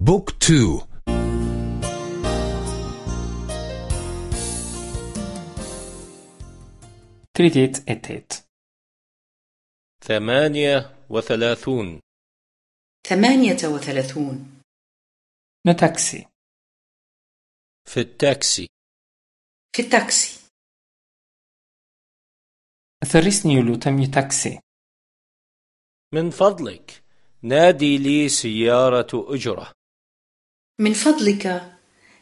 book two. tridhjetë e tetë. ثمانية وثلاثون. ثمانية وثلاثون. Në taksi في التاكسي. في التاكسي. Thërrisni ju lutem taksi. من فضلك نادي لي سيارة أجرة. من فضلك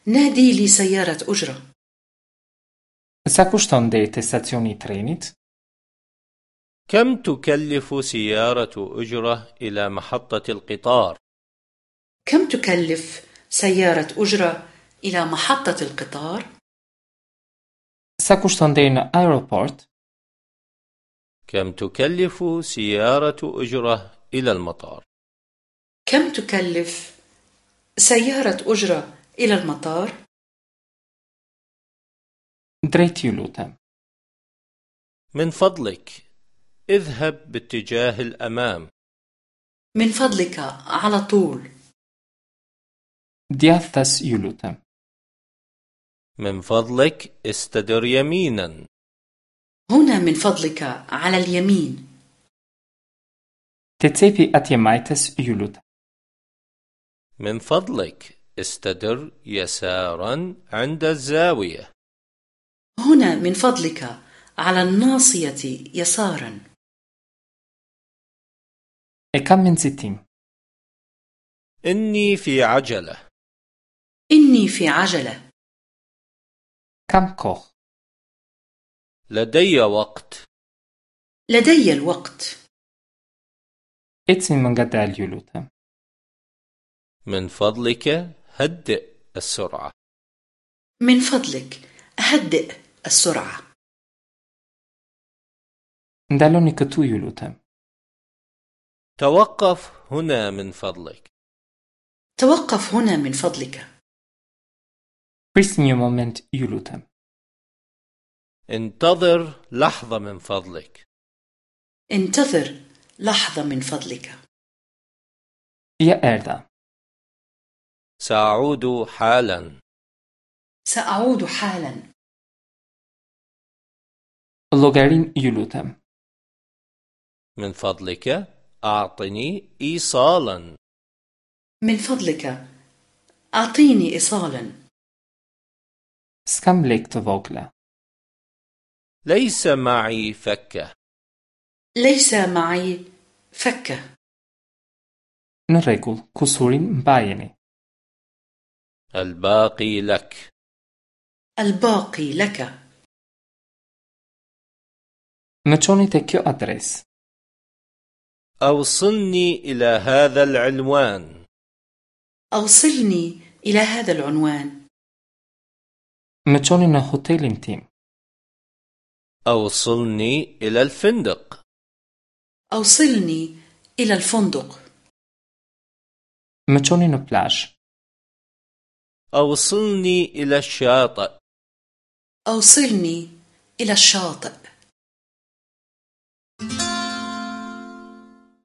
نادي لي سيارة أجرة Sa kushton deri te stacioni i trenit? كم تكلف سيارة أجرة إلى محطة القطار؟ كم تكلف سيارة أجرة إلى محطة القطار؟ Sa kushton deri në aeroport? كم تكلف سيارة أجرة إلى المطار؟ كم تكلف سيارة أجرة إلى المطار؟ من فضلك اذهب باتجاه الأمام من فضلك على طول. من فضلك استدر يمينا هنا من فضلك على اليمين majtes ju lutem. من فضلك استدر يسارا عند الزاوية هنا من فضلك على الناصية يسارا E kam menzitim. إني في عجلة إني في عجلة Kam kohë. لدي وقت لدي الوقت më ngadalë ju lutem. من فضلك هدئ السرعة من فضلك هدئ السرعة Ndaloni këtu ju lutem. توقف هنا من فضلك توقف هنا من فضلك Prisni një moment ju lutem. انتظر لحظة من فضلك انتظر لحظة من فضلك Ja erdha. سأعود حالا سأعود حالا ju lutem. من فضلك أعطني إيصالا من فضلك أعطيني إيصالا lek të vogla. ليس معي فكة ليس معي فكة rregull, kusurin mbajeni. الباقي لك الباقي لك te kjo adresë. أوصلني إلى هذا العنوان أوصلني إلى هذا العنوان çoni në hotelin tim. أوصلني إلى الفندق أوصلني إلى الفندق çoni në plazh. أوصلني إلى الشاطئ. أوصلني إلى الشاطئ.